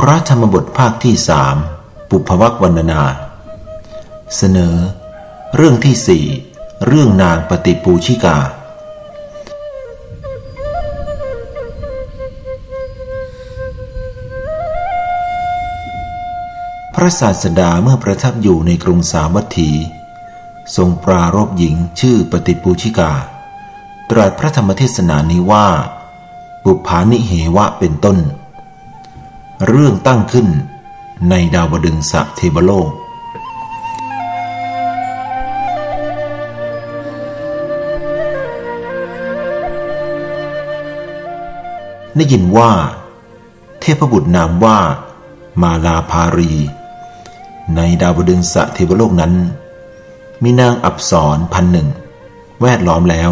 พระธรรมบทภาคที่สามปุพวักวันนา เสนอ เรื่องที่สี่เรื่องนางปฏิปูชิกา พระศาสดาเมื่อประทับอยู่ในกรุงสาวัตถี ทรงปรารบหญิงชื่อปฏิปูชิกา ตรัสพระธรรมเทศนานี้ว่า บุพานิเหวะเป็นต้น เรื่องตั้งขึ้นในดาวดึงสะเทวโลก ได้ยินว่า เทพบุตรนามว่า มาลาภารี ในดาวดึงสะเทวโลกนั้น มีนางอับสรพันหนึ่ง แวดล้อมแล้ว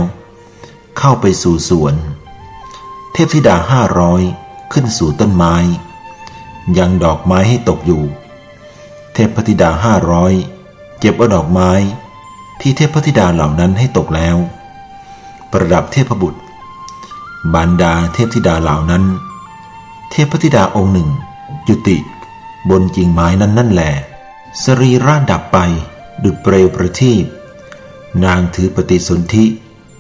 เข้าไปสู่สวน เทพธิดาห้าร้อยขึ้นสู่ต้นไม้ ยังดอกไม้ให้ตกอยู่ เทพธิดาห้าร้อยเก็บเอาดอกไม้ ที่เทพธิดาเหล่านั้นให้ตกแล้ว ประดับเทพบุตรบรรดาเทพธิดาเหล่านั้น เทพธิดาองค์หนึ่ง จุติ บนจิงไม้นั้นนั่นแหละสรีร่างดับไปดุดเปลวประทีปนางถือปฏิสนธิ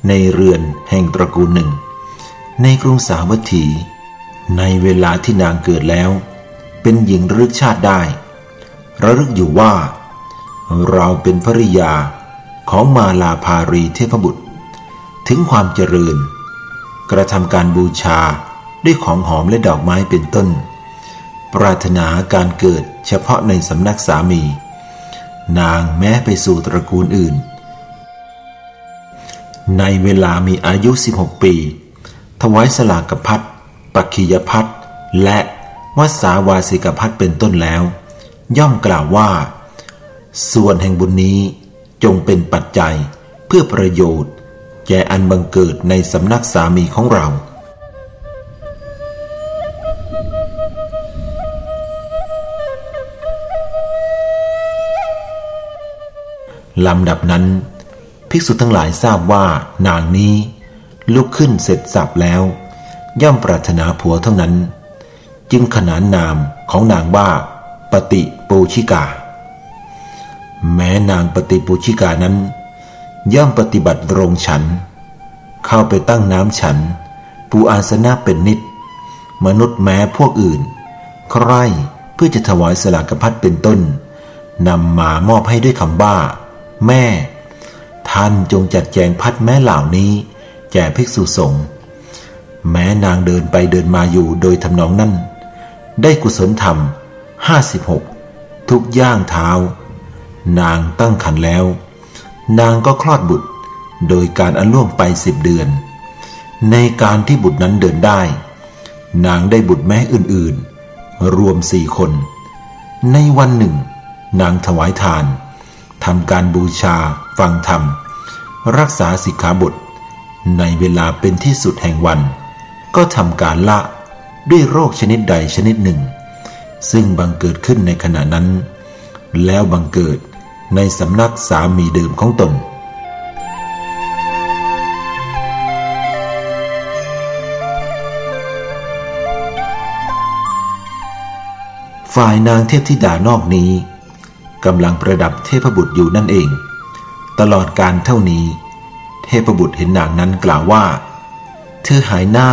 ในเรือนแห่งตระกูลหนึ่ง ในกรุงสาวัตถี ในเวลาที่นางเกิดแล้ว เป็นหญิงรึกชาติได้ ระลึกอยู่ว่า เราเป็นภริยาของมาลาภารีเทพบุตร ถึงความเจริญ กระทำการบูชาด้วยของหอมและดอกไม้เป็นต้น ปรารถนาการเกิดเฉพาะในสำนักสามี นางแม้ไปสู่ตระกูลอื่น ในเวลามีอายุ 16 ปี ถวายสลากพัดปักขียพัดและ วัสาวาสิกพัทเป็นต้นแล้ว ย่อมกล่าวว่า ส่วนแห่งบุญนี้จงเป็นปัจจัยเพื่อประโยชน์ แก่อันบังเกิดในสำนักสามีของเราลำดับนั้น ภิกษุทั้งหลายทราบว่านางนี้ ลุกขึ้นเสร็จสับแล้ว ย่อมปรารถนาผัวเท่านั้น จึงขนานนามของนางว่า ปฏิปูชิกา แม้นางปฏิปูชิกานั้น ย่อมปฏิบัติโรงฉัน เข้าไปตั้งน้ำฉัน ปูอาสนะเป็นนิด มนุษย์แม้พวกอื่น ใครเพื่อจะถวายสลากพัดเป็นต้นนำมามอบให้ด้วยคำว่า แม่ ท่านจงจัดแจงพัดแม่เหล่านี้ แก่ภิกษุสงฆ์แม้นางเดินไปเดินมาอยู่โดยทำนองนั้น ได้กุศลธรรมห้าสิบหกทุกย่างเท้า นางตั้งขันแล้ว นางก็คลอดบุตร โดยการอันล่วงไปสิบเดือน ในการที่บุตรนั้นเดินได้ นางได้บุตรแม่อื่นๆ รวมสี่คน ในวันหนึ่ง นางถวายทานทำการบูชาฟังธรรม รักษาสิกขาบท ในเวลาเป็นที่สุดแห่งวัน ก็ทำการละ ด้วยโรคชนิดใดชนิดหนึ่ง ซึ่งบังเกิดขึ้นในขณะนั้น แล้วบังเกิดในสำนักสามีเดิมของตน ฝ่ายนางเทพธิดานอกนี้กำลังประดับเทพบุตรอยู่นั่นเอง ตลอดการเท่านี้ เทพบุตรเห็นนางนั้นกล่าวว่า เธอหายหน้า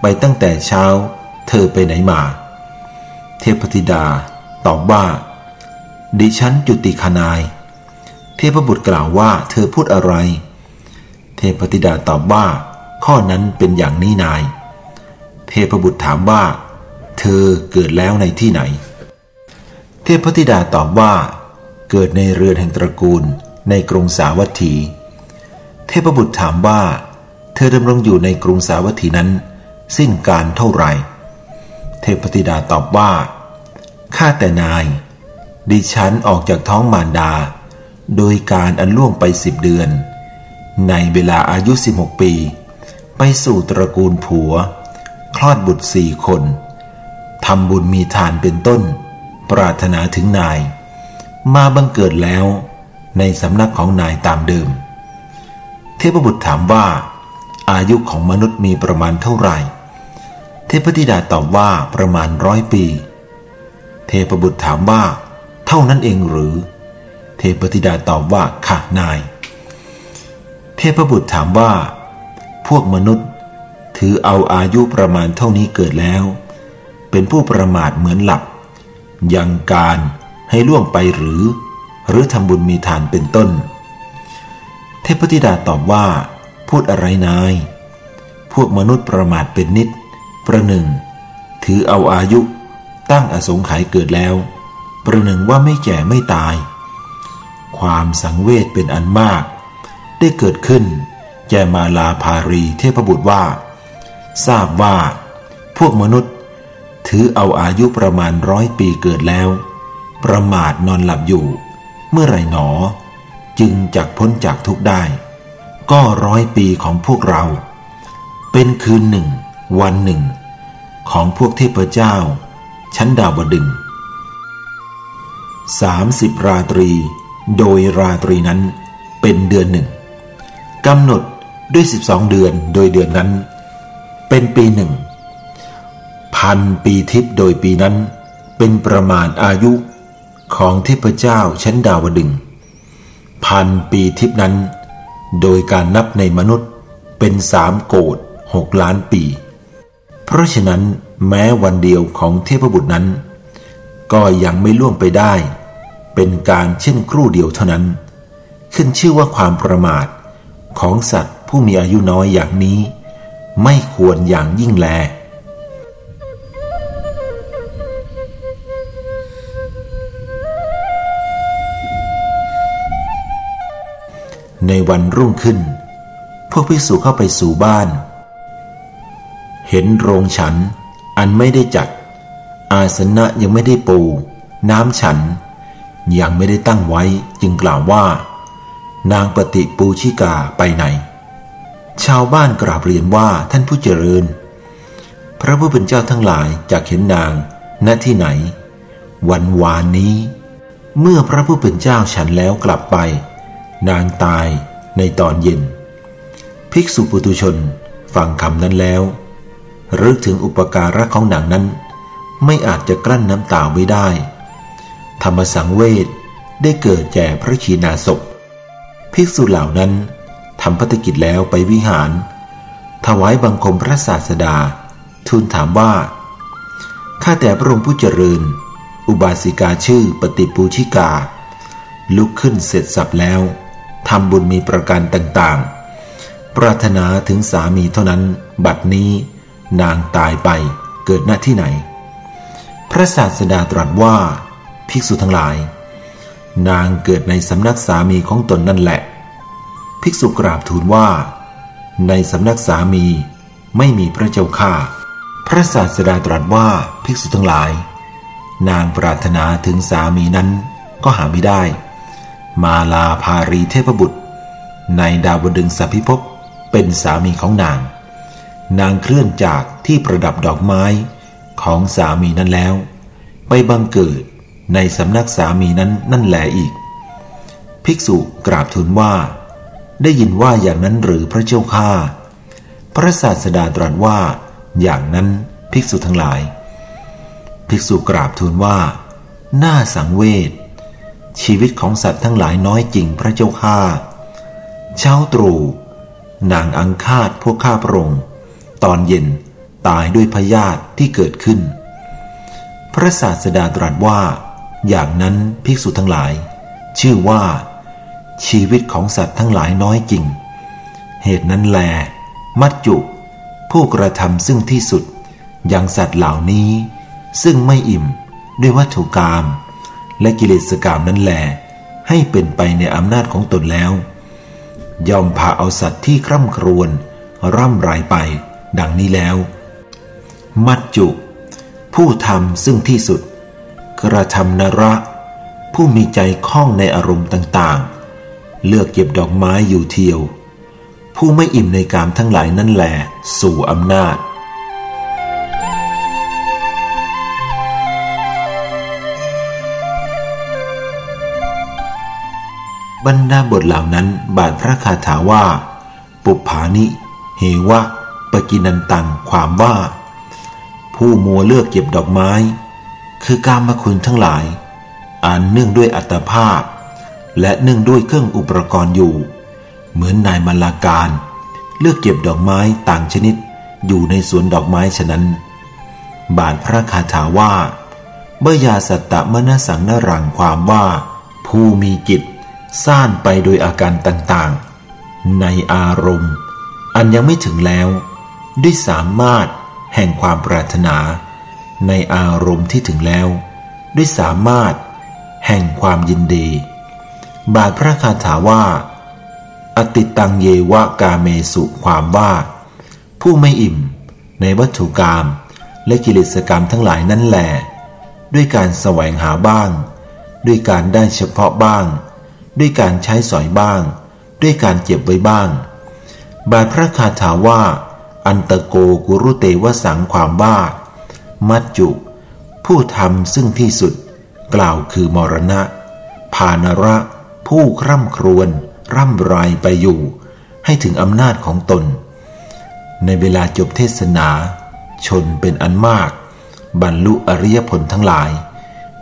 ไปตั้งแต่เช้า เธอไปไหนมา เทพธิดาตอบว่า ดิฉันจุติคานาย เทพบุตรกล่าวว่าเธอพูดอะไร เทพธิดาตอบว่า ข้อนั้นเป็นอย่างนี้นาย เทพบุตรถามว่า เธอเกิดแล้วในที่ไหน เทพธิดาตอบว่า เกิดในเรือนแห่งตระกูลในกรุงสาวัตถี เทพบุตรถามว่า เธอดำรงอยู่ในกรุงสาวัตถีนั้น สิ้นการเท่าไหร่ เทพธิดาตอบว่าข้าแต่นาย ดิฉันออกจากท้องมารดา โดยการอันล่วงไปสิบเดือน ในเวลาอายุสิบหกปี ไปสู่ตระกูลผัว คลอดบุตรสี่คนทำบุญมีทานเป็นต้น ปรารถนาถึงนาย มาบังเกิดแล้ว ในสำนักของนายตามเดิม เทพบุตรถามว่า อายุของมนุษย์มีประมาณเท่าไหร่ เทพธิดาตอบว่าประมาณร้อยปี เทพบุตรถามว่า เท่านั้นเองหรือ เทพธิดาตอบว่าค่ะนาย เทพบุตรถามว่า พวกมนุษย์ ถือเอาอายุประมาณเท่านี้เกิดแล้ว เป็นผู้ประมาทเหมือนหลับ ยังการให้ล่วงไปหรือ หรือทำบุญมีทานเป็นต้น เทพธิดาตอบว่า พูดอะไรนาย พวกมนุษย์ประมาทเป็นนิด ประหนึ่ง ถือเอาอายุตั้งอสงไขยเกิดแล้ว ประหนึ่งว่าไม่แก่ไม่ตาย ความสังเวชเป็นอันมาก ได้เกิดขึ้น แกมาลาภารีเทพบุตรว่า ทราบว่า พวกมนุษย์ ถือเอาอายุประมาณร้อยปีเกิดแล้ว ประมาทนอนหลับอยู่ เมื่อไรหนอ จึงจักพ้นจากทุกได้ ก็ร้อยปีของพวกเรา เป็นคืนหนึ่ง วันหนึ่ง ของพวกเทพเจ้า ชั้นดาวดึงสามสิบราตรี โดยราตรีนั้นเป็นเดือนหนึ่งกำหนดด้วยสิบองเดือนโดยเดือนนั้น เป็นปีหนึ่งพันปีทิพย์โดยปีนั้น เป็นประมาณอายุของเทพเจ้าชั้นดาวดึงพันปีทิพย์นั้น โดยการนับในมนุษย์เป็นสามโกดหกล้านปี เพราะฉะนั้นแม้วันเดียวของเทพบุตรนั้น ก็ยังไม่ล่วงไปได้ เป็นการเช่นครู่เดียวเท่านั้น ขึ้นชื่อว่าความประมาทของสัตว์ผู้มีอายุน้อยอย่างนี้ ไม่ควรอย่างยิ่งแลในวันรุ่งขึ้น พวกภิกษุเข้าไปสู่บ้าน เห็นโรงฉัน อันไม่ได้จัด อาสนะยังไม่ได้ปู น้ำฉัน ยังไม่ได้ตั้งไว้จึงกล่าวว่า นางปฏิปูชิกาไปไหน ชาวบ้านกราบเรียนว่าท่านผู้เจริญ พระผู้เป็นเจ้าทั้งหลายจากเห็นนางณที่ไหน วันวานนี้ เมื่อพระผู้เป็นเจ้าฉันแล้วกลับไป นางตายในตอนเย็น ภิกษุปุตุชนฟังคำนั้นแล้ว รึกถึงอุปการะของหนางนั้น ไม่อาจจะกลั้นน้ำตาไว้ได้ ธรรมสังเวชได้เกิดแก่พระชีนาศพภิกษุเหล่านั้นทำพัฒกิจแล้วไปวิหาร ถวายบังคมพระศาสดา ทูลถามว่า ข้าแต่พระองค์ผู้เจริญ อุบาสิกาชื่อปฏิปูชิกา ลุกขึ้นเสร็จสับแล้วทำบุญมีประการต่างๆ ปรารถนาถึงสามีเท่านั้น บัดนี้ นางตายไปเกิดหน้าที่ไหน พระศาสดาตรัสว่า ภิกษุทั้งหลาย นางเกิดในสำนักสามีของตนนั่นแหละ ภิกษุกราบทูลว่า ในสำนักสามีไม่มีพระเจ้าข้าพระศาสดาตรัสว่าภิกษุทั้งหลาย นางปรารถนาถึงสามีนั้นก็หาไม่ได้ มาลาภารีเทพบุตร ในดาวดึงสัพพิภพเป็นสามีของนาง นางเคลื่อนจากที่ประดับดอกไม้ของสามีนั้นแล้ว ไปบังเกิดในสำนักสามีนั้นนั่นแหลอีก ภิกษุกราบทูลว่า ได้ยินว่าอย่างนั้นหรือพระเจ้าข้าพระศาสดาตรัสว่า อย่างนั้นภิกษุทั้งหลาย ภิกษุกราบทูลว่า น่าสังเวชชีวิตของสัตว์ทั้งหลายน้อยจริงพระเจ้าข้าเช้าตรู่นางอังคาดพวกข้าพระองค์ ตอนเย็นตายด้วยพยาธิที่เกิดขึ้น พระศาสดาตรัสว่า อย่างนั้นภิกษุทั้งหลาย ชื่อว่า ชีวิตของสัตว์ทั้งหลายน้อยจริง เหตุนั้นแล มัจจุ ผู้กระทำซึ่งที่สุดยังสัตว์เหล่านี้ ซึ่งไม่อิ่มด้วยวัตถุกรรมและกิเลสกรรมนั้นแลให้เป็นไปในอำนาจของตนแล้ว ยอมพาเอาสัตว์ที่คร่ำครวญร่ำไรไป ดังนี้แล้ว มัจจุ ผู้ทำซึ่งที่สุด กระทำนระ ผู้มีใจคล้องในอารมณ์ต่างๆ เลือกเก็บดอกไม้อยู่เที่ยว ผู้ไม่อิ่มในกามทั้งหลายนั่นแหลสู่อำนาจบรรดาบทเหล่านั้นบาทพระคาถาว่า ปุปผานิเหวะ ปกินันตังความว่า ผู้มัวเลือกเก็บดอกไม้ คือการมาคุณทั้งหลายอันเนื่องด้วยอัตภาพ และเนื่องด้วยเครื่องอุปกรณ์อยู่ เหมือนนายมลาการ เลือกเก็บดอกไม้ต่างชนิดอยู่ในสวนดอกไม้ฉะนั้น บาทพระคาถาว่าเบยาสัตตมนสังนรังความว่า ผู้มีจิตซ่านไปโดยอาการต่างๆ ในอารมณ์ อันยังไม่ถึงแล้ว ด้วยสามารถแห่งความปรารถนา ในอารมณ์ที่ถึงแล้ว ด้วยสามารถแห่งความยินดี บาทพระคาถาว่า อติตังเยวะกาเมสุความว่า ผู้ไม่อิ่ม ในวัตถุกรรมและกิเลสกรรมทั้งหลายนั่นแหละด้วยการแสวงหาบ้าง ด้วยการได้เฉพาะบ้าง ด้วยการใช้สอยบ้าง ด้วยการเจ็บไว้บ้าง บาทพระคาถาว่า อันตโกกุรุเตวสังความว่า มัจจุ ผู้ทำซึ่งที่สุด กล่าวคือมรณะภานระ ผู้คร่ำครวญร่ำไรไปอยู่ ให้ถึงอำนาจของตน ในเวลาจบเทศนา ชนเป็นอันมาก บรรลุอริยผลทั้งหลาย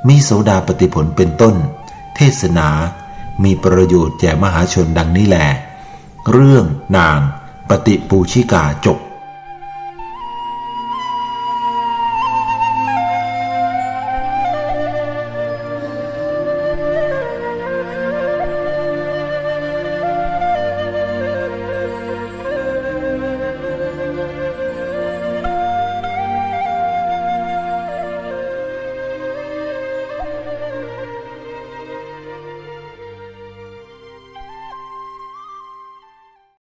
มีโสดาปฏิผลเป็นต้น เทศนามีประโยชน์แก่มหาชนดังนี้แหลเรื่องนางปฏิปูชิกาจบ